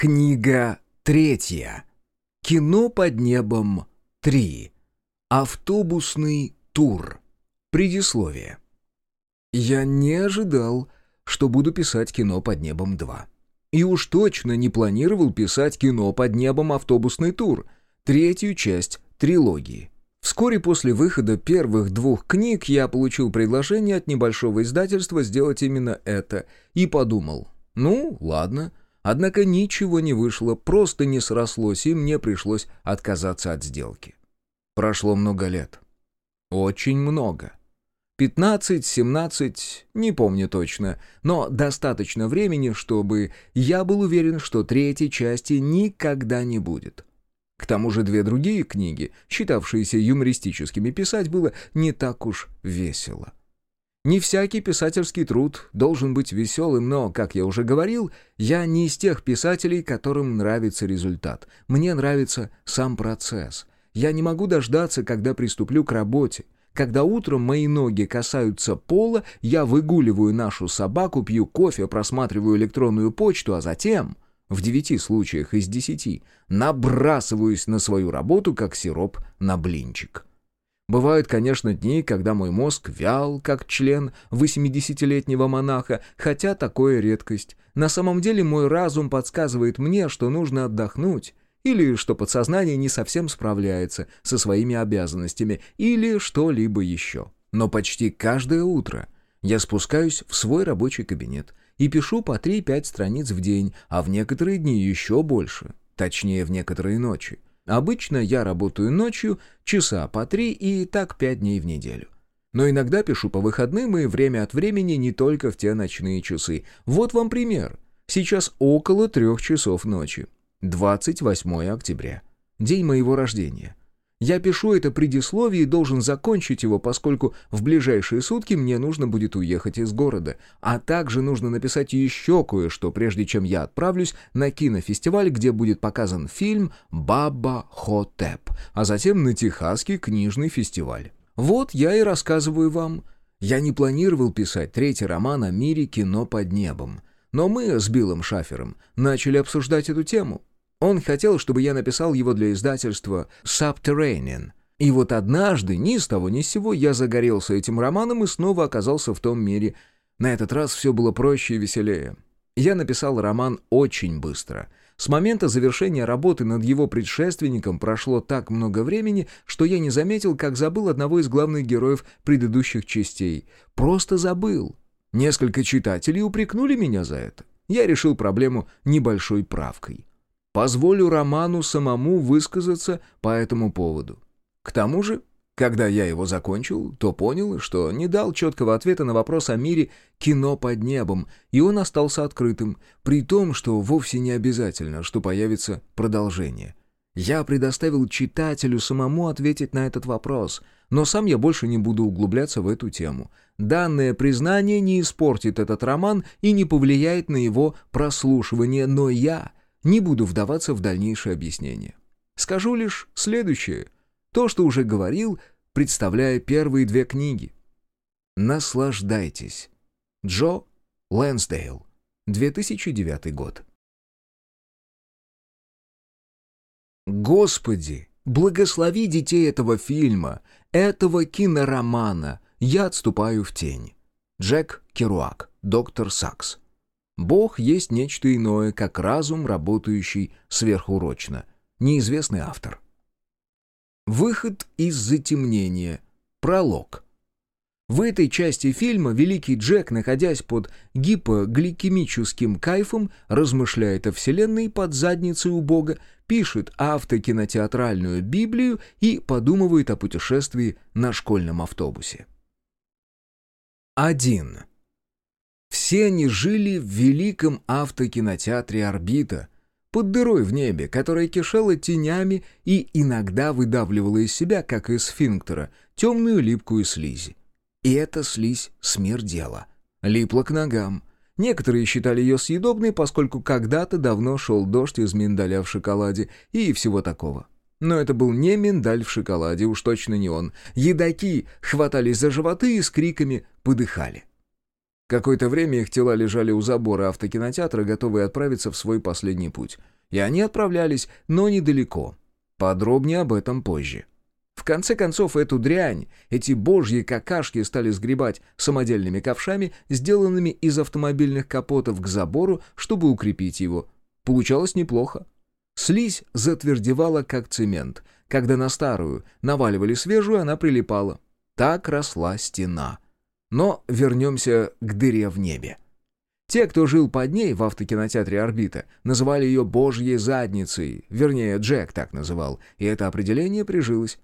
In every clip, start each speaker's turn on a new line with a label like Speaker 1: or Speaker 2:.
Speaker 1: Книга третья. Кино под небом 3. Автобусный тур. Предисловие. Я не ожидал, что буду писать кино под небом 2. И уж точно не планировал писать кино под небом автобусный тур, третью часть трилогии. Вскоре после выхода первых двух книг я получил предложение от небольшого издательства сделать именно это и подумал, ну, ладно, Однако ничего не вышло, просто не срослось, и мне пришлось отказаться от сделки. Прошло много лет. Очень много. 15-17, не помню точно, но достаточно времени, чтобы я был уверен, что третьей части никогда не будет. К тому же две другие книги, считавшиеся юмористическими, писать было не так уж весело. Не всякий писательский труд должен быть веселым, но, как я уже говорил, я не из тех писателей, которым нравится результат. Мне нравится сам процесс. Я не могу дождаться, когда приступлю к работе. Когда утром мои ноги касаются пола, я выгуливаю нашу собаку, пью кофе, просматриваю электронную почту, а затем, в девяти случаях из десяти, набрасываюсь на свою работу, как сироп на блинчик. Бывают, конечно, дни, когда мой мозг вял, как член 80-летнего монаха, хотя такое редкость. На самом деле мой разум подсказывает мне, что нужно отдохнуть, или что подсознание не совсем справляется со своими обязанностями, или что-либо еще. Но почти каждое утро я спускаюсь в свой рабочий кабинет и пишу по 3-5 страниц в день, а в некоторые дни еще больше, точнее в некоторые ночи. Обычно я работаю ночью часа по три и так пять дней в неделю. Но иногда пишу по выходным и время от времени не только в те ночные часы. Вот вам пример. Сейчас около трех часов ночи. 28 октября. День моего рождения. Я пишу это предисловие и должен закончить его, поскольку в ближайшие сутки мне нужно будет уехать из города. А также нужно написать еще кое-что, прежде чем я отправлюсь на кинофестиваль, где будет показан фильм «Баба Хотеп», а затем на Техасский книжный фестиваль. Вот я и рассказываю вам. Я не планировал писать третий роман о мире кино под небом. Но мы с Биллом Шафером начали обсуждать эту тему. Он хотел, чтобы я написал его для издательства «Subterranean». И вот однажды, ни с того ни с сего, я загорелся этим романом и снова оказался в том мире. На этот раз все было проще и веселее. Я написал роман очень быстро. С момента завершения работы над его предшественником прошло так много времени, что я не заметил, как забыл одного из главных героев предыдущих частей. Просто забыл. Несколько читателей упрекнули меня за это. Я решил проблему небольшой правкой. Позволю Роману самому высказаться по этому поводу. К тому же, когда я его закончил, то понял, что не дал четкого ответа на вопрос о мире кино под небом, и он остался открытым, при том, что вовсе не обязательно, что появится продолжение. Я предоставил читателю самому ответить на этот вопрос, но сам я больше не буду углубляться в эту тему. Данное признание не испортит этот роман и не повлияет на его прослушивание, но я не буду вдаваться в дальнейшее объяснение. Скажу лишь следующее. То, что уже говорил, представляя первые две книги. Наслаждайтесь. Джо Лэнсдейл. 2009 год. Господи, благослови детей этого фильма, этого киноромана. Я отступаю в тень. Джек Керуак, доктор Сакс. Бог есть нечто иное, как разум, работающий сверхурочно. Неизвестный автор. Выход из затемнения. Пролог. В этой части фильма великий Джек, находясь под гипогликемическим кайфом, размышляет о Вселенной под задницей у Бога, пишет автокинотеатральную Библию и подумывает о путешествии на школьном автобусе. 1. Все они жили в великом автокинотеатре «Орбита», под дырой в небе, которая кишела тенями и иногда выдавливала из себя, как из сфинктера, темную липкую слизь. И эта слизь смердела, липла к ногам. Некоторые считали ее съедобной, поскольку когда-то давно шел дождь из миндаля в шоколаде и всего такого. Но это был не миндаль в шоколаде, уж точно не он. Едаки хватались за животы и с криками подыхали. Какое-то время их тела лежали у забора автокинотеатра, готовые отправиться в свой последний путь. И они отправлялись, но недалеко. Подробнее об этом позже. В конце концов, эту дрянь, эти божьи какашки стали сгребать самодельными ковшами, сделанными из автомобильных капотов к забору, чтобы укрепить его. Получалось неплохо. Слизь затвердевала, как цемент. Когда на старую наваливали свежую, она прилипала. Так росла стена. Но вернемся к дыре в небе. Те, кто жил под ней в автокинотеатре «Орбита», называли ее «божьей задницей», вернее, Джек так называл, и это определение прижилось.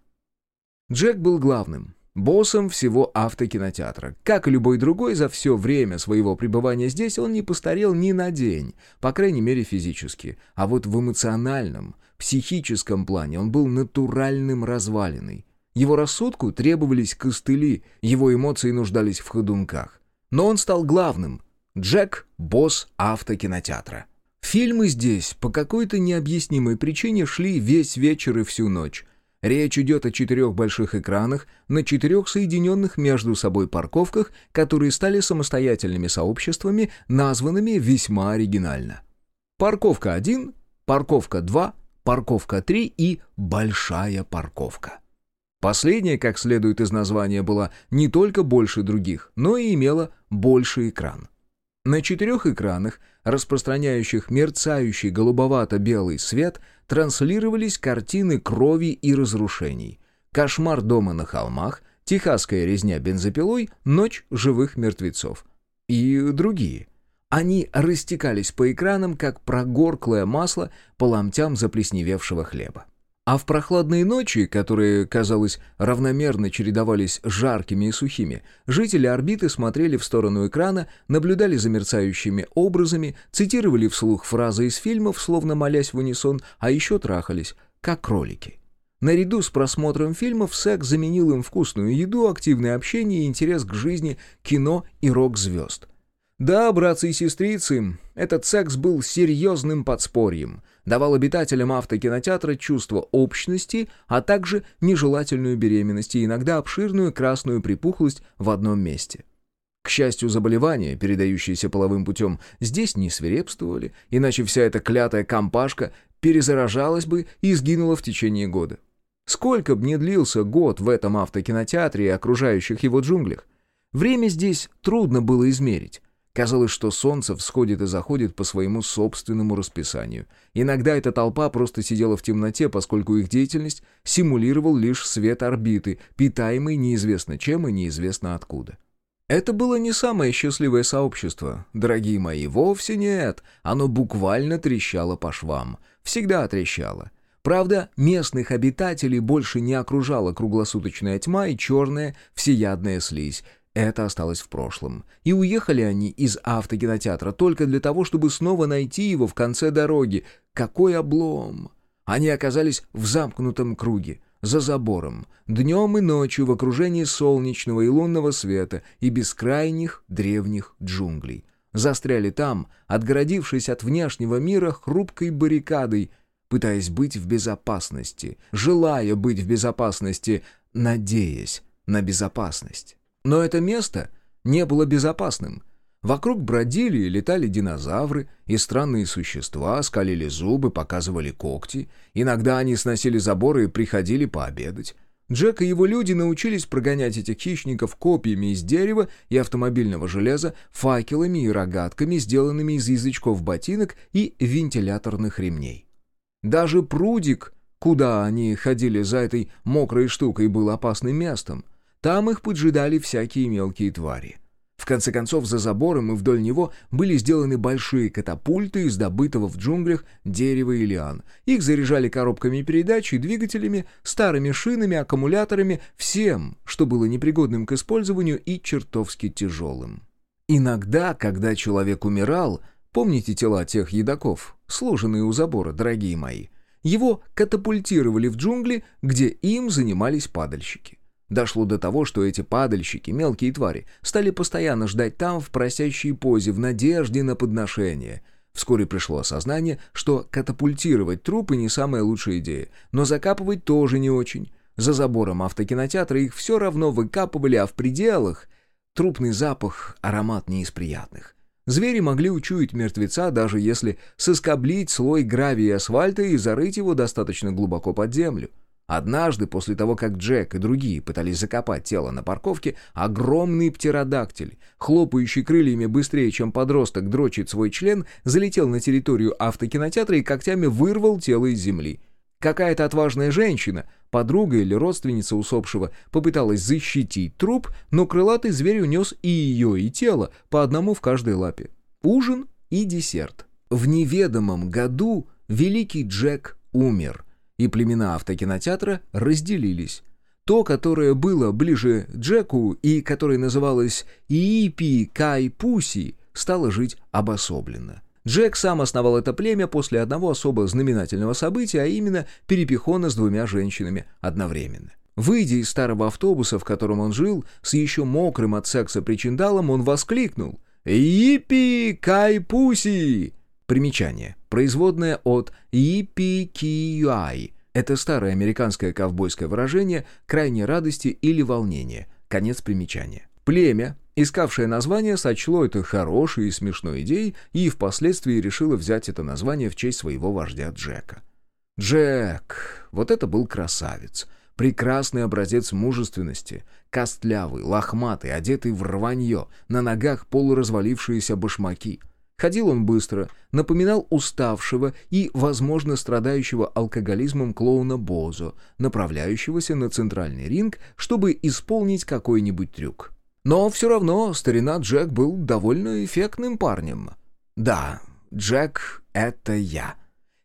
Speaker 1: Джек был главным, боссом всего автокинотеатра. Как и любой другой, за все время своего пребывания здесь он не постарел ни на день, по крайней мере физически. А вот в эмоциональном, психическом плане он был натуральным развалиной. Его рассудку требовались костыли, его эмоции нуждались в ходунках. Но он стал главным, Джек — босс автокинотеатра. Фильмы здесь по какой-то необъяснимой причине шли весь вечер и всю ночь. Речь идет о четырех больших экранах на четырех соединенных между собой парковках, которые стали самостоятельными сообществами, названными весьма оригинально. Парковка 1, парковка 2, парковка 3 и большая парковка. Последняя, как следует из названия, была не только больше других, но и имела больший экран. На четырех экранах, распространяющих мерцающий голубовато-белый свет, транслировались картины крови и разрушений. «Кошмар дома на холмах», «Техасская резня бензопилой», «Ночь живых мертвецов» и другие. Они растекались по экранам, как прогорклое масло по ломтям заплесневевшего хлеба. А в прохладные ночи, которые, казалось, равномерно чередовались жаркими и сухими, жители орбиты смотрели в сторону экрана, наблюдали за мерцающими образами, цитировали вслух фразы из фильмов, словно молясь в унисон, а еще трахались, как кролики. Наряду с просмотром фильмов секс заменил им вкусную еду, активное общение и интерес к жизни, кино и рок-звезд. Да, братцы и сестрицы, этот секс был серьезным подспорьем — давал обитателям автокинотеатра чувство общности, а также нежелательную беременность и иногда обширную красную припухлость в одном месте. К счастью, заболевания, передающиеся половым путем, здесь не свирепствовали, иначе вся эта клятая компашка перезаражалась бы и сгинула в течение года. Сколько б ни длился год в этом автокинотеатре и окружающих его джунглях, время здесь трудно было измерить. Казалось, что солнце всходит и заходит по своему собственному расписанию. Иногда эта толпа просто сидела в темноте, поскольку их деятельность симулировал лишь свет орбиты, питаемый неизвестно чем и неизвестно откуда. Это было не самое счастливое сообщество, дорогие мои, вовсе нет. Оно буквально трещало по швам. Всегда трещало. Правда, местных обитателей больше не окружала круглосуточная тьма и черная всеядная слизь, это осталось в прошлом. И уехали они из автокинотеатра только для того, чтобы снова найти его в конце дороги. Какой облом! Они оказались в замкнутом круге, за забором, днем и ночью в окружении солнечного и лунного света и бескрайних древних джунглей. Застряли там, отгородившись от внешнего мира хрупкой баррикадой, пытаясь быть в безопасности, желая быть в безопасности, надеясь на безопасность. Но это место не было безопасным. Вокруг бродили и летали динозавры, и странные существа скалили зубы, показывали когти. Иногда они сносили заборы и приходили пообедать. Джек и его люди научились прогонять этих хищников копьями из дерева и автомобильного железа, факелами и рогатками, сделанными из язычков ботинок и вентиляторных ремней. Даже прудик, куда они ходили за этой мокрой штукой, был опасным местом — там их поджидали всякие мелкие твари. В конце концов, за забором и вдоль него были сделаны большие катапульты из добытого в джунглях дерева и лиан. Их заряжали коробками передач и двигателями, старыми шинами, аккумуляторами, всем, что было непригодным к использованию и чертовски тяжелым. Иногда, когда человек умирал, помните тела тех едоков, сложенные у забора, дорогие мои, его катапультировали в джунгли, где им занимались падальщики. Дошло до того, что эти падальщики, мелкие твари, стали постоянно ждать там в просящей позе, в надежде на подношение. Вскоре пришло осознание, что катапультировать трупы не самая лучшая идея, но закапывать тоже не очень. За забором автокинотеатра их все равно выкапывали, а в пределах... Трупный запах, аромат не из приятных. Звери могли учуять мертвеца, даже если соскоблить слой гравия и асфальта и зарыть его достаточно глубоко под землю. Однажды, после того, как Джек и другие пытались закопать тело на парковке, огромный птеродактиль, хлопающий крыльями быстрее, чем подросток дрочит свой член, залетел на территорию автокинотеатра и когтями вырвал тело из земли. Какая-то отважная женщина, подруга или родственница усопшего, попыталась защитить труп, но крылатый зверь унес и ее, и тело, по одному в каждой лапе. Ужин и десерт. В неведомом году великий Джек умер и племена автокинотеатра разделились. То, которое было ближе Джеку и которое называлось Иипи Кай Пуси, стало жить обособленно. Джек сам основал это племя после одного особо знаменательного события, а именно перепихона с двумя женщинами одновременно. Выйдя из старого автобуса, в котором он жил, с еще мокрым от секса причиндалом, он воскликнул «Ипи Кай Пуси!» Примечание. Производное от «Ипи-ки-юай». Это старое американское ковбойское выражение крайней радости или волнения. Конец примечания. Племя, искавшее название, сочло это хорошей и смешной идеей и впоследствии решило взять это название в честь своего вождя Джека. Джек, вот это был красавец, прекрасный образец мужественности, костлявый, лохматый, одетый в рванье, на ногах полуразвалившиеся башмаки — Ходил он быстро, напоминал уставшего и, возможно, страдающего алкоголизмом клоуна Бозо, направляющегося на центральный ринг, чтобы исполнить какой-нибудь трюк. Но все равно старина Джек был довольно эффектным парнем. Да, Джек — это я.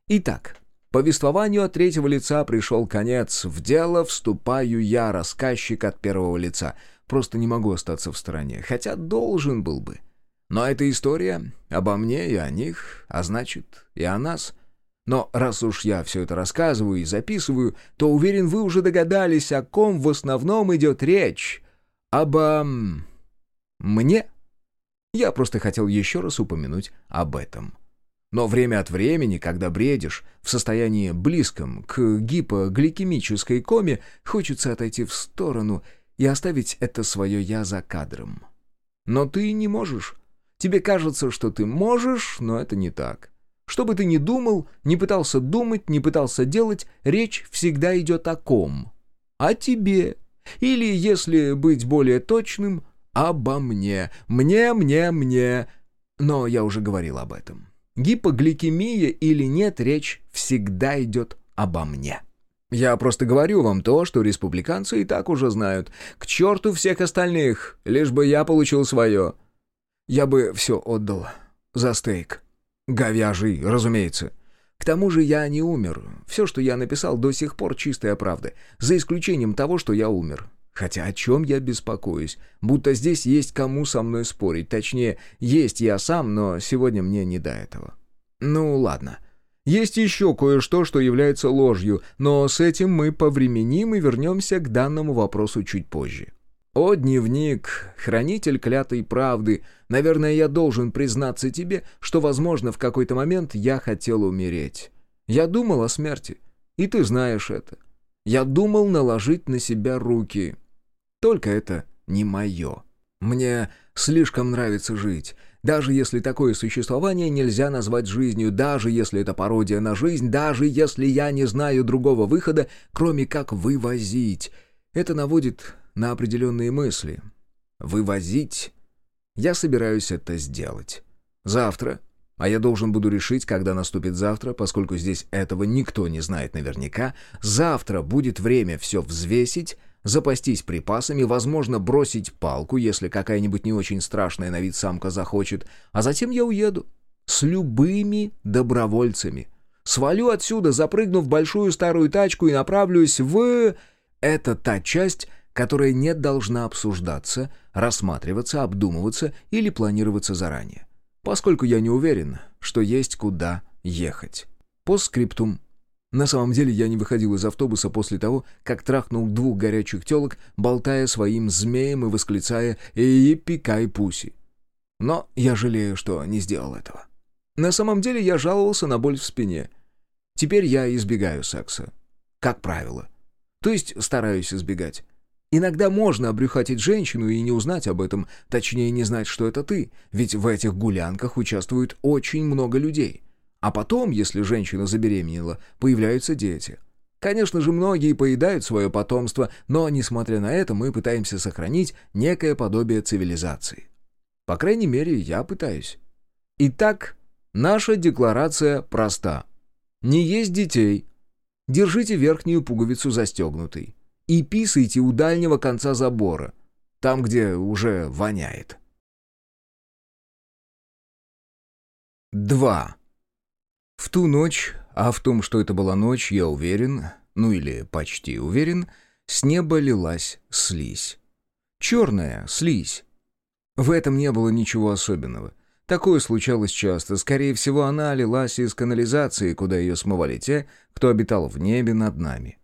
Speaker 1: Итак, повествованию от третьего лица пришел конец. В дело вступаю я, рассказчик от первого лица. Просто не могу остаться в стороне, хотя должен был бы. — но эта история обо мне и о них, а значит, и о нас. Но раз уж я все это рассказываю и записываю, то уверен, вы уже догадались, о ком в основном идет речь. Обо... мне? Я просто хотел еще раз упомянуть об этом. Но время от времени, когда бредишь в состоянии близком к гипогликемической коме, хочется отойти в сторону и оставить это свое «я» за кадром. Но ты не можешь. Тебе кажется, что ты можешь, но это не так. Что бы ты ни думал, не пытался думать, не пытался делать, речь всегда идет о ком? О тебе. Или, если быть более точным, обо мне. Мне, мне, мне. Но я уже говорил об этом. Гипогликемия или нет, речь всегда идет обо мне. Я просто говорю вам то, что республиканцы и так уже знают. К черту всех остальных, лишь бы я получил свое. Я бы все отдал. За стейк. Говяжий, разумеется. К тому же я не умер. Все, что я написал, до сих пор чистая правда. За исключением того, что я умер. Хотя о чем я беспокоюсь? Будто здесь есть кому со мной спорить. Точнее, есть я сам, но сегодня мне не до этого. Ну, ладно. Есть еще кое-что, что является ложью, но с этим мы повременим и вернемся к данному вопросу чуть позже. «О, дневник, хранитель клятой правды, наверное, я должен признаться тебе, что, возможно, в какой-то момент я хотел умереть. Я думал о смерти, и ты знаешь это. Я думал наложить на себя руки. Только это не мое. Мне слишком нравится жить, даже если такое существование нельзя назвать жизнью, даже если это пародия на жизнь, даже если я не знаю другого выхода, кроме как вывозить. Это наводит на определенные мысли. Вывозить. Я собираюсь это сделать. Завтра. А я должен буду решить, когда наступит завтра, поскольку здесь этого никто не знает наверняка. Завтра будет время все взвесить, запастись припасами, возможно, бросить палку, если какая-нибудь не очень страшная на вид самка захочет, а затем я уеду. С любыми добровольцами. Свалю отсюда, запрыгну в большую старую тачку и направлюсь в... Это та часть, которая не должна обсуждаться, рассматриваться, обдумываться или планироваться заранее. Поскольку я не уверен, что есть куда ехать. Постскриптум. На самом деле я не выходил из автобуса после того, как трахнул двух горячих телок, болтая своим змеем и восклицая «Епи кай пуси». Но я жалею, что не сделал этого. На самом деле я жаловался на боль в спине. Теперь я избегаю секса. Как правило. То есть стараюсь избегать. Иногда можно обрюхатить женщину и не узнать об этом, точнее не знать, что это ты, ведь в этих гулянках участвует очень много людей. А потом, если женщина забеременела, появляются дети. Конечно же, многие поедают свое потомство, но, несмотря на это, мы пытаемся сохранить некое подобие цивилизации. По крайней мере, я пытаюсь. Итак, наша декларация проста. Не есть детей. Держите верхнюю пуговицу застегнутой и писайте у дальнего конца забора, там, где уже воняет. 2. В ту ночь, а в том, что это была ночь, я уверен, ну или почти уверен, с неба лилась слизь. Черная слизь. В этом не было ничего особенного. Такое случалось часто. Скорее всего, она лилась из канализации, куда ее смывали те, кто обитал в небе над нами.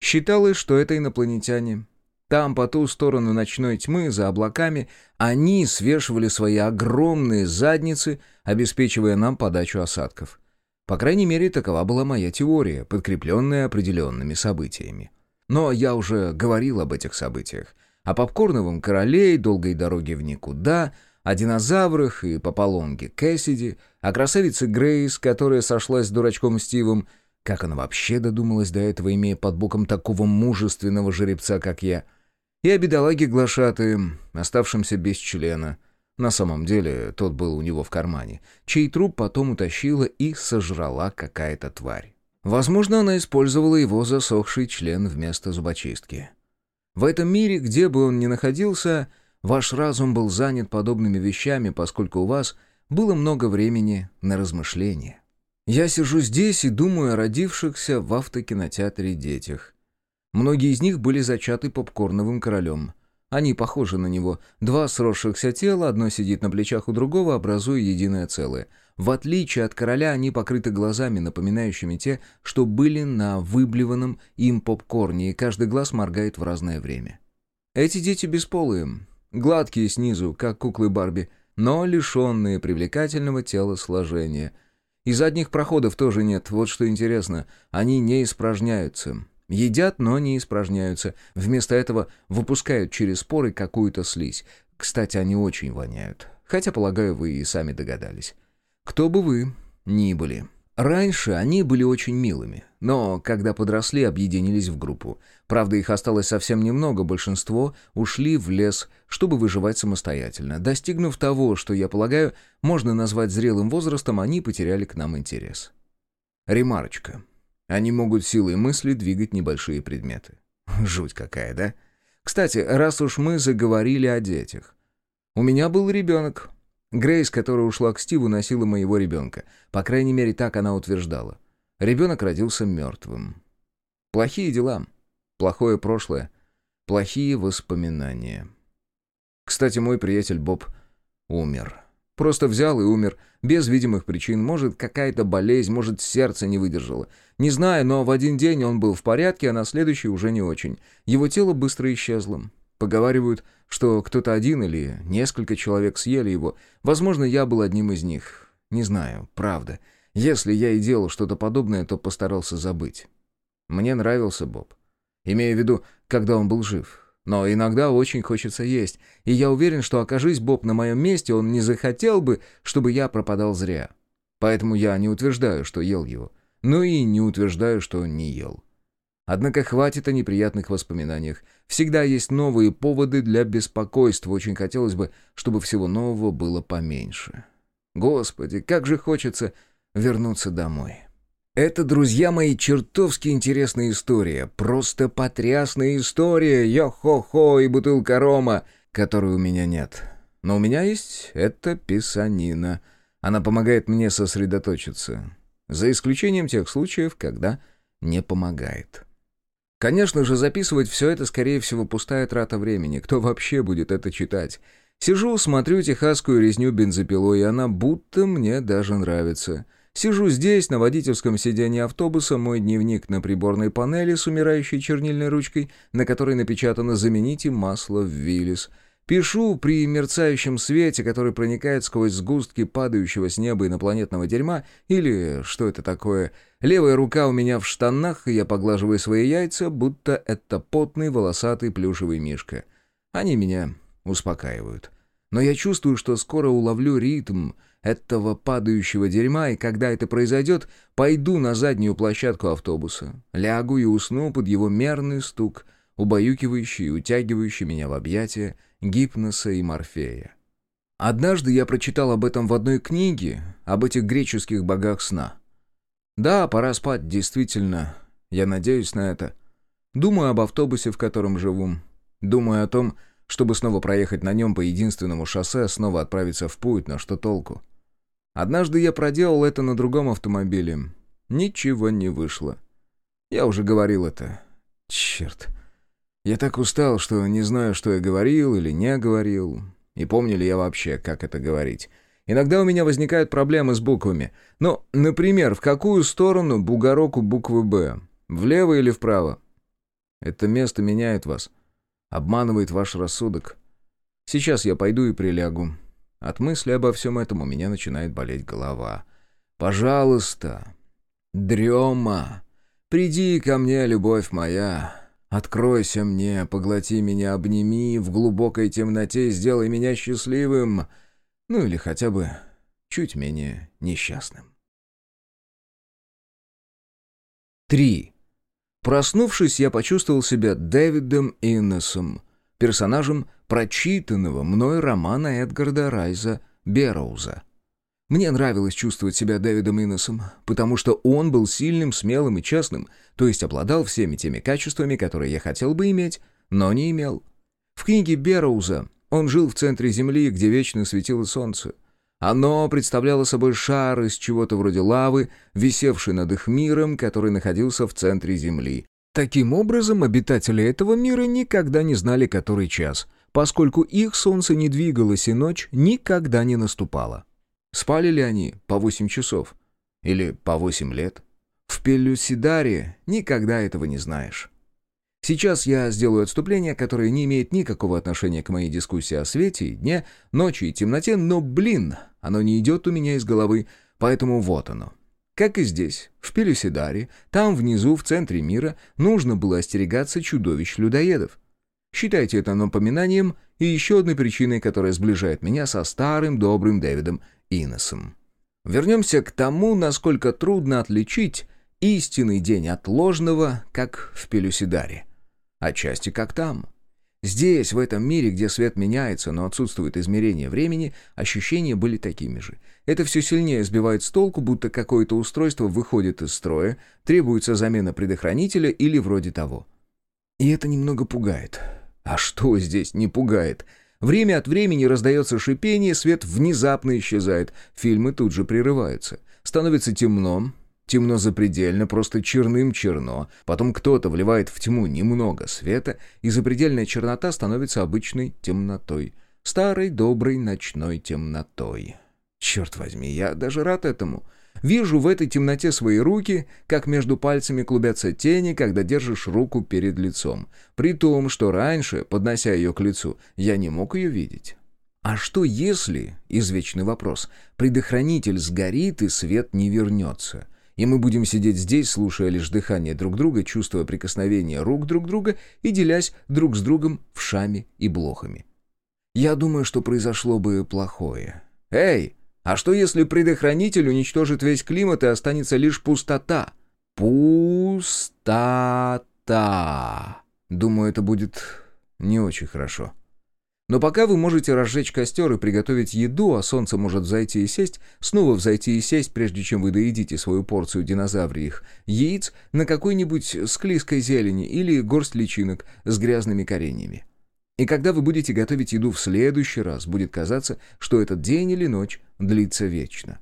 Speaker 1: Считалось, что это инопланетяне. Там, по ту сторону ночной тьмы, за облаками, они свешивали свои огромные задницы, обеспечивая нам подачу осадков. По крайней мере, такова была моя теория, подкрепленная определенными событиями. Но я уже говорил об этих событиях. О попкорновом короле и долгой дороге в никуда, о динозаврах и пополонге Кэссиди, о красавице Грейс, которая сошлась с дурачком Стивом, как она вообще додумалась до этого, имея под боком такого мужественного жеребца, как я? И о бедолаге глашатые, оставшемся без члена. На самом деле, тот был у него в кармане, чей труп потом утащила и сожрала какая-то тварь. Возможно, она использовала его засохший член вместо зубочистки. В этом мире, где бы он ни находился, ваш разум был занят подобными вещами, поскольку у вас было много времени на размышления. Я сижу здесь и думаю о родившихся в автокинотеатре детях. Многие из них были зачаты попкорновым королем. Они похожи на него. Два сросшихся тела, одно сидит на плечах у другого, образуя единое целое. В отличие от короля, они покрыты глазами, напоминающими те, что были на выблеванном им попкорне, и каждый глаз моргает в разное время. Эти дети бесполые, гладкие снизу, как куклы Барби, но лишенные привлекательного телосложения — и задних проходов тоже нет, вот что интересно. Они не испражняются. Едят, но не испражняются. Вместо этого выпускают через поры какую-то слизь. Кстати, они очень воняют. Хотя, полагаю, вы и сами догадались. Кто бы вы ни были. Раньше они были очень милыми, но когда подросли, объединились в группу. Правда, их осталось совсем немного, большинство ушли в лес, чтобы выживать самостоятельно. Достигнув того, что, я полагаю, можно назвать зрелым возрастом, они потеряли к нам интерес. Ремарочка. Они могут силой мысли двигать небольшие предметы. Жуть какая, да? Кстати, раз уж мы заговорили о детях. У меня был ребенок, Грейс, которая ушла к Стиву, носила моего ребенка. По крайней мере, так она утверждала. Ребенок родился мертвым. Плохие дела. Плохое прошлое. Плохие воспоминания. Кстати, мой приятель Боб умер. Просто взял и умер. Без видимых причин. Может, какая-то болезнь, может, сердце не выдержало. Не знаю, но в один день он был в порядке, а на следующий уже не очень. Его тело быстро исчезло. Поговаривают, что кто-то один или несколько человек съели его. Возможно, я был одним из них. Не знаю, правда. Если я и делал что-то подобное, то постарался забыть. Мне нравился Боб. Имея в виду, когда он был жив. Но иногда очень хочется есть. И я уверен, что окажись Боб на моем месте, он не захотел бы, чтобы я пропадал зря. Поэтому я не утверждаю, что ел его. Но и не утверждаю, что не ел. Однако хватит о неприятных воспоминаниях. Всегда есть новые поводы для беспокойства. Очень хотелось бы, чтобы всего нового было поменьше. Господи, как же хочется вернуться домой. Это, друзья мои, чертовски интересная история. Просто потрясная история. Йо-хо-хо и бутылка рома, которой у меня нет. Но у меня есть эта писанина. Она помогает мне сосредоточиться. За исключением тех случаев, когда не помогает. Конечно же, записывать все это, скорее всего, пустая трата времени. Кто вообще будет это читать? Сижу, смотрю техасскую резню бензопилой, и она будто мне даже нравится. Сижу здесь, на водительском сиденье автобуса, мой дневник на приборной панели с умирающей чернильной ручкой, на которой напечатано «Замените масло в Виллис». Пишу при мерцающем свете, который проникает сквозь сгустки падающего с неба инопланетного дерьма, или, что это такое, левая рука у меня в штанах, и я поглаживаю свои яйца, будто это потный волосатый плюшевый мишка. Они меня успокаивают. Но я чувствую, что скоро уловлю ритм этого падающего дерьма, и когда это произойдет, пойду на заднюю площадку автобуса, лягу и усну под его мерный стук, убаюкивающий и утягивающий меня в объятия, Гипноса и Морфея. Однажды я прочитал об этом в одной книге, об этих греческих богах сна. Да, пора спать, действительно. Я надеюсь на это. Думаю об автобусе, в котором живу. Думаю о том, чтобы снова проехать на нем по единственному шоссе, снова отправиться в путь, но что толку? Однажды я проделал это на другом автомобиле. Ничего не вышло. Я уже говорил это. Черт. Я так устал, что не знаю, что я говорил или не говорил. И помню ли я вообще, как это говорить. Иногда у меня возникают проблемы с буквами. Ну, например, в какую сторону бугорок у буквы «Б»? Влево или вправо? Это место меняет вас. Обманывает ваш рассудок. Сейчас я пойду и прилягу. От мысли обо всем этом у меня начинает болеть голова. «Пожалуйста, дрема, приди ко мне, любовь моя». Откройся мне, поглоти меня, обними, в глубокой темноте сделай меня счастливым, ну или хотя бы чуть менее несчастным. 3. Проснувшись, я почувствовал себя Дэвидом Иннесом, персонажем прочитанного мной романа Эдгарда Райза Берроуза. Мне нравилось чувствовать себя Дэвидом Иннесом, потому что он был сильным, смелым и честным, то есть обладал всеми теми качествами, которые я хотел бы иметь, но не имел. В книге Берроуза он жил в центре Земли, где вечно светило солнце. Оно представляло собой шар из чего-то вроде лавы, висевший над их миром, который находился в центре Земли. Таким образом, обитатели этого мира никогда не знали, который час, поскольку их солнце не двигалось и ночь никогда не наступала. Спали ли они по восемь часов? Или по восемь лет? В Пелюсидаре никогда этого не знаешь. Сейчас я сделаю отступление, которое не имеет никакого отношения к моей дискуссии о свете и дне, ночи и темноте, но, блин, оно не идет у меня из головы, поэтому вот оно. Как и здесь, в Пелюсидаре, там внизу, в центре мира, нужно было остерегаться чудовищ-людоедов. Считайте это напоминанием и еще одной причиной, которая сближает меня со старым добрым Дэвидом Иносом. Вернемся к тому, насколько трудно отличить истинный день от ложного, как в Пелюсидаре. Отчасти как там. Здесь, в этом мире, где свет меняется, но отсутствует измерение времени, ощущения были такими же. Это все сильнее сбивает с толку, будто какое-то устройство выходит из строя, требуется замена предохранителя или вроде того. И это немного пугает. А что здесь не пугает? Время от времени раздается шипение, свет внезапно исчезает, фильмы тут же прерываются. Становится темно, темно запредельно, просто черным черно. Потом кто-то вливает в тьму немного света, и запредельная чернота становится обычной темнотой. Старой доброй ночной темнотой. Черт возьми, я даже рад этому. Вижу в этой темноте свои руки, как между пальцами клубятся тени, когда держишь руку перед лицом. При том, что раньше, поднося ее к лицу, я не мог ее видеть. А что если, извечный вопрос, предохранитель сгорит и свет не вернется? И мы будем сидеть здесь, слушая лишь дыхание друг друга, чувствуя прикосновение рук друг друга и делясь друг с другом вшами и блохами. Я думаю, что произошло бы плохое. «Эй, а что если предохранитель уничтожит весь климат и останется лишь пустота? Пустота. Думаю, это будет не очень хорошо. Но пока вы можете разжечь костер и приготовить еду, а солнце может взойти и сесть, снова взойти и сесть, прежде чем вы доедите свою порцию динозавриих яиц на какой-нибудь склизкой зелени или горсть личинок с грязными кореньями. И когда вы будете готовить еду в следующий раз, будет казаться, что этот день или ночь длится вечно.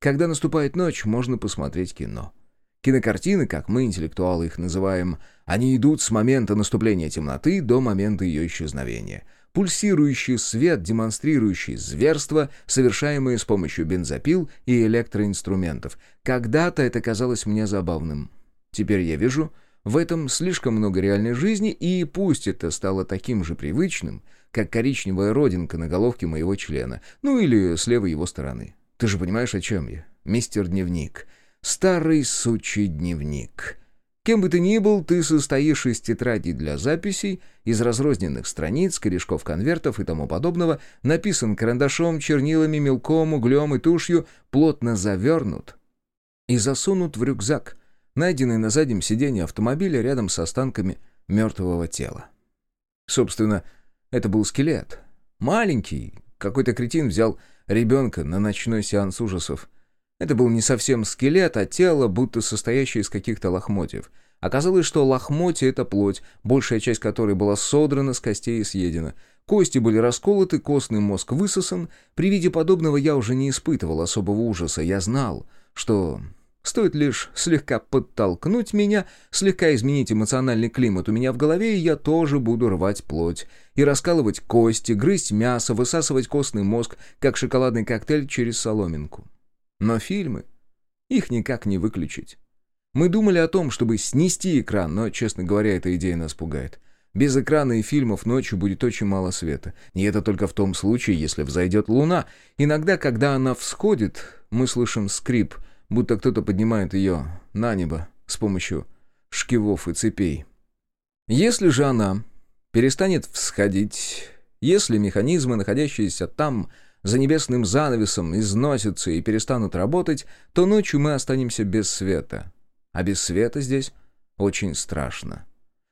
Speaker 1: Когда наступает ночь, можно посмотреть кино. Кинокартины, как мы, интеллектуалы, их называем, они идут с момента наступления темноты до момента ее исчезновения. Пульсирующий свет, демонстрирующий зверства, совершаемые с помощью бензопил и электроинструментов. Когда-то это казалось мне забавным. Теперь я вижу, В этом слишком много реальной жизни, и пусть это стало таким же привычным, как коричневая родинка на головке моего члена, ну или с левой его стороны. Ты же понимаешь, о чем я? Мистер Дневник. Старый сучий дневник. Кем бы ты ни был, ты состоишь из тетрадей для записей, из разрозненных страниц, корешков конвертов и тому подобного, написан карандашом, чернилами, мелком, углем и тушью, плотно завернут и засунут в рюкзак, найденный на заднем сиденье автомобиля рядом с останками мертвого тела. Собственно, это был скелет. Маленький. Какой-то кретин взял ребенка на ночной сеанс ужасов. Это был не совсем скелет, а тело, будто состоящее из каких-то лохмотьев. Оказалось, что лохмотья — это плоть, большая часть которой была содрана с костей и съедена. Кости были расколоты, костный мозг высосан. При виде подобного я уже не испытывал особого ужаса. Я знал, что стоит лишь слегка подтолкнуть меня, слегка изменить эмоциональный климат у меня в голове, и я тоже буду рвать плоть. И раскалывать кости, грызть мясо, высасывать костный мозг, как шоколадный коктейль через соломинку. Но фильмы... Их никак не выключить. Мы думали о том, чтобы снести экран, но, честно говоря, эта идея нас пугает. Без экрана и фильмов ночью будет очень мало света. И это только в том случае, если взойдет луна. Иногда, когда она всходит, мы слышим скрип, будто кто-то поднимает ее на небо с помощью шкивов и цепей. Если же она перестанет всходить, если механизмы, находящиеся там, за небесным занавесом износятся и перестанут работать, то ночью мы останемся без света. А без света здесь очень страшно.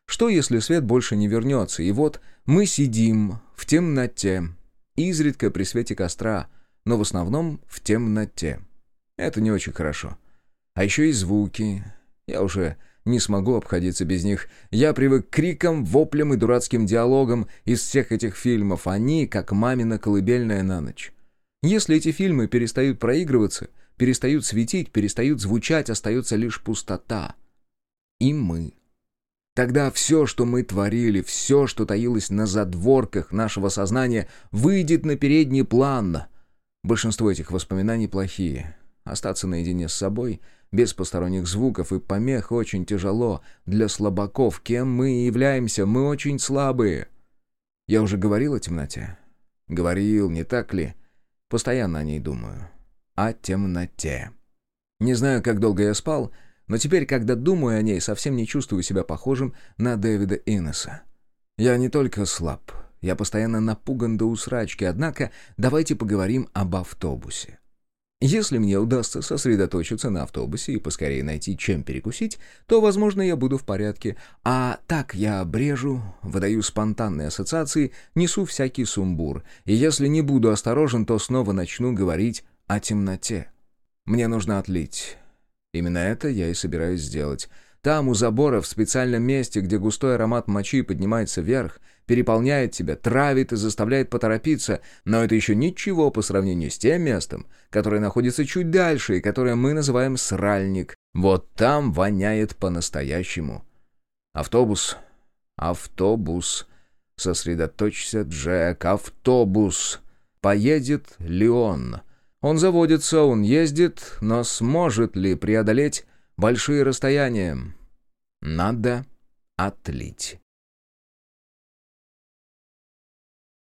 Speaker 1: Что, если свет больше не вернется, и вот мы сидим в темноте, изредка при свете костра, но в основном в темноте. Это не очень хорошо. А еще и звуки. Я уже не смогу обходиться без них. Я привык к крикам, воплям и дурацким диалогам из всех этих фильмов. Они, как мамина колыбельная на ночь. Если эти фильмы перестают проигрываться, перестают светить, перестают звучать, остается лишь пустота. И мы. Тогда все, что мы творили, все, что таилось на задворках нашего сознания, выйдет на передний план. Большинство этих воспоминаний плохие. Остаться наедине с собой — без посторонних звуков и помех очень тяжело для слабаков. Кем мы являемся? Мы очень слабые. Я уже говорил о темноте? Говорил, не так ли? Постоянно о ней думаю. О темноте. Не знаю, как долго я спал, но теперь, когда думаю о ней, совсем не чувствую себя похожим на Дэвида Иннеса. Я не только слаб, я постоянно напуган до усрачки, однако давайте поговорим об автобусе. Если мне удастся сосредоточиться на автобусе и поскорее найти, чем перекусить, то, возможно, я буду в порядке. А так я брежу, выдаю спонтанные ассоциации, несу всякий сумбур. И если не буду осторожен, то снова начну говорить о темноте. Мне нужно отлить. Именно это я и собираюсь сделать. Там, у забора, в специальном месте, где густой аромат мочи поднимается вверх, переполняет тебя, травит и заставляет поторопиться, но это еще ничего по сравнению с тем местом, которое находится чуть дальше и которое мы называем сральник. Вот там воняет по-настоящему. Автобус, автобус. Сосредоточься, Джек, автобус. Поедет ли он? Он заводится, он ездит, но сможет ли преодолеть большие расстояния? Надо отлить.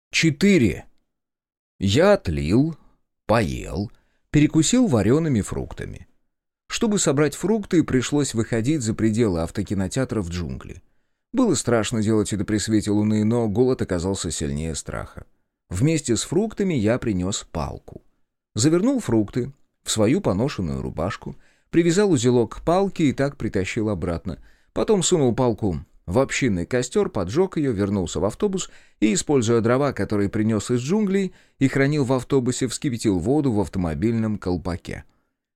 Speaker 1: 4. Я отлил, поел, перекусил вареными фруктами. Чтобы собрать фрукты, пришлось выходить за пределы автокинотеатра в джунгли. Было страшно делать это при свете луны, но голод оказался сильнее страха. Вместе с фруктами я принес палку. Завернул фрукты в свою поношенную рубашку, привязал узелок к палке и так притащил обратно. Потом сунул палку в общинный костер, поджег ее, вернулся в автобус и, используя дрова, которые принес из джунглей и хранил в автобусе, вскипятил воду в автомобильном колпаке.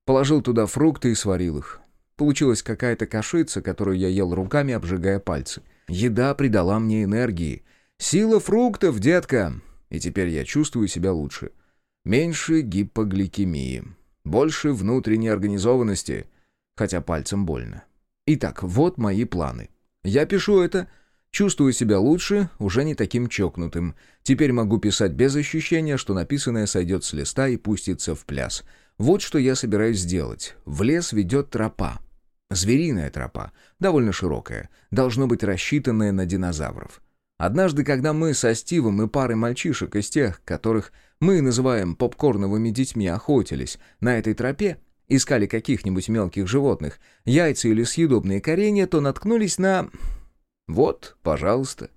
Speaker 1: Положил туда фрукты и сварил их. Получилась какая-то кашица, которую я ел руками, обжигая пальцы. Еда придала мне энергии. Сила фруктов, детка! И теперь я чувствую себя лучше. Меньше гипогликемии. Больше внутренней организованности. Хотя пальцем больно. Итак, вот мои планы. Я пишу это, чувствую себя лучше, уже не таким чокнутым. Теперь могу писать без ощущения, что написанное сойдет с листа и пустится в пляс. Вот что я собираюсь сделать. В лес ведет тропа. Звериная тропа, довольно широкая, должно быть рассчитанная на динозавров. Однажды, когда мы со Стивом и парой мальчишек из тех, которых мы называем попкорновыми детьми, охотились на этой тропе, искали каких-нибудь мелких животных, яйца или съедобные коренья, то наткнулись на... Вот, пожалуйста,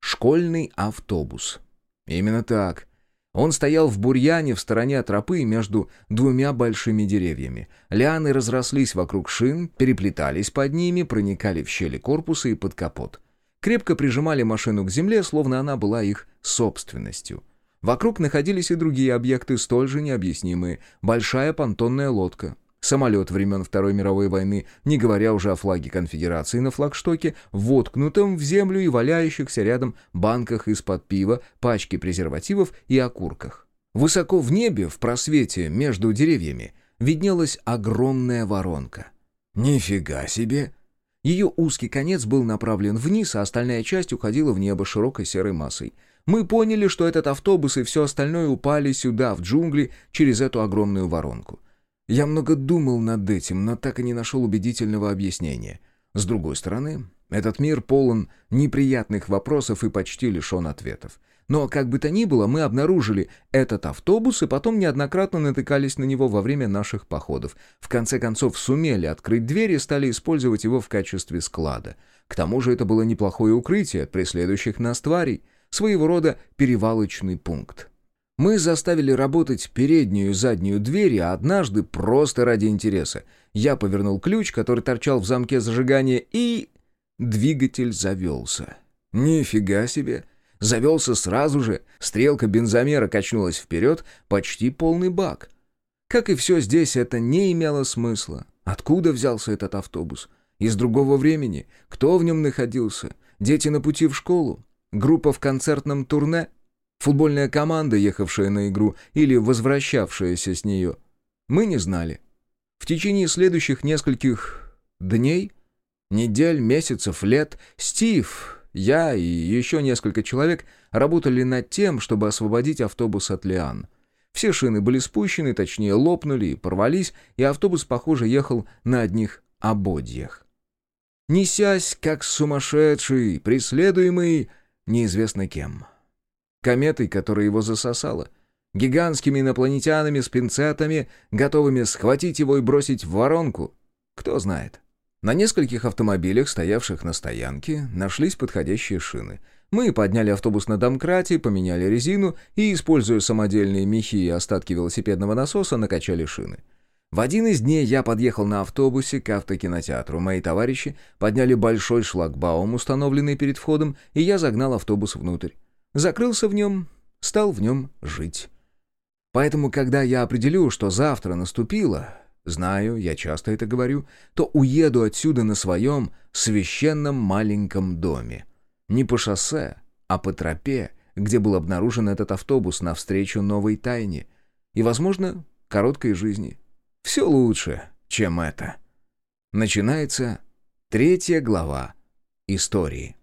Speaker 1: школьный автобус. Именно так. Он стоял в бурьяне в стороне от тропы между двумя большими деревьями. Лианы разрослись вокруг шин, переплетались под ними, проникали в щели корпуса и под капот. Крепко прижимали машину к земле, словно она была их собственностью. Вокруг находились и другие объекты, столь же необъяснимые. Большая понтонная лодка, самолет времен Второй мировой войны, не говоря уже о флаге конфедерации на флагштоке, воткнутом в землю и валяющихся рядом банках из-под пива, пачки презервативов и окурках. Высоко в небе, в просвете между деревьями, виднелась огромная воронка. «Нифига себе!» Ее узкий конец был направлен вниз, а остальная часть уходила в небо широкой серой массой. Мы поняли, что этот автобус и все остальное упали сюда, в джунгли, через эту огромную воронку. Я много думал над этим, но так и не нашел убедительного объяснения. С другой стороны, этот мир полон неприятных вопросов и почти лишен ответов. Но, как бы то ни было, мы обнаружили этот автобус и потом неоднократно натыкались на него во время наших походов. В конце концов, сумели открыть дверь и стали использовать его в качестве склада. К тому же это было неплохое укрытие от преследующих нас тварей, своего рода перевалочный пункт. Мы заставили работать переднюю и заднюю двери, а однажды, просто ради интереса, я повернул ключ, который торчал в замке зажигания, и... Двигатель завелся. Нифига себе! Завелся сразу же, стрелка бензомера качнулась вперед, почти полный бак. Как и все здесь, это не имело смысла. Откуда взялся этот автобус? Из другого времени? Кто в нем находился? Дети на пути в школу? Группа в концертном турне? Футбольная команда, ехавшая на игру или возвращавшаяся с нее. Мы не знали. В течение следующих нескольких дней, недель, месяцев, лет Стив, я и еще несколько человек работали над тем, чтобы освободить автобус от лиан. Все шины были спущены, точнее лопнули и порвались, и автобус, похоже, ехал на одних ободьях. Несясь, как сумасшедший, преследуемый неизвестно кем кометой, которая его засосала, гигантскими инопланетянами с пинцетами, готовыми схватить его и бросить в воронку. Кто знает. На нескольких автомобилях, стоявших на стоянке, нашлись подходящие шины. Мы подняли автобус на домкрате, поменяли резину и, используя самодельные мехи и остатки велосипедного насоса, накачали шины. В один из дней я подъехал на автобусе к автокинотеатру. Мои товарищи подняли большой шлагбаум, установленный перед входом, и я загнал автобус внутрь. Закрылся в нем, стал в нем жить. Поэтому, когда я определю, что завтра наступило, знаю, я часто это говорю, то уеду отсюда на своем священном маленьком доме. Не по шоссе, а по тропе, где был обнаружен этот автобус навстречу новой тайне и, возможно, короткой жизни. Все лучше, чем это. Начинается третья глава истории.